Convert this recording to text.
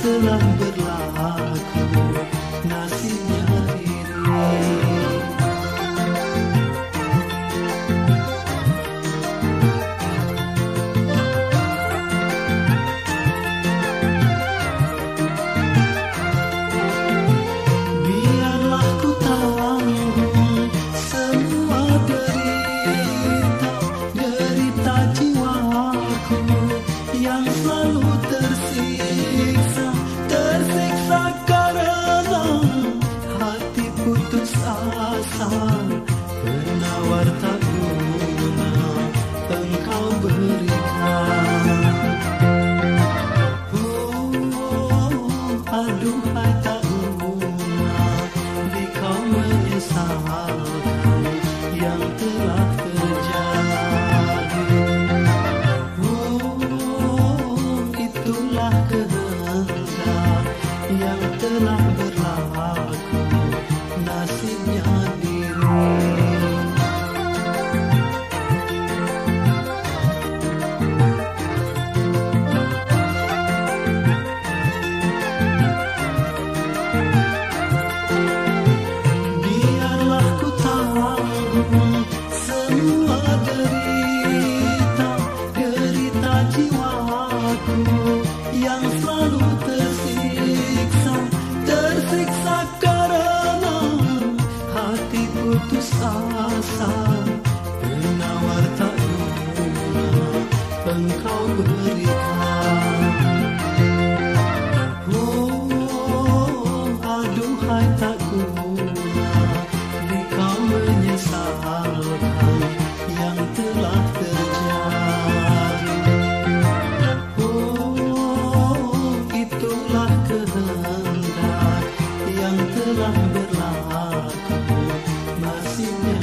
telah berlaku yang kau berikan. Oh, aduhai tak kumula Dikau menyesalkan yang telah terjadi. Oh, itulah kehendak yang telah berlaku Nasibnya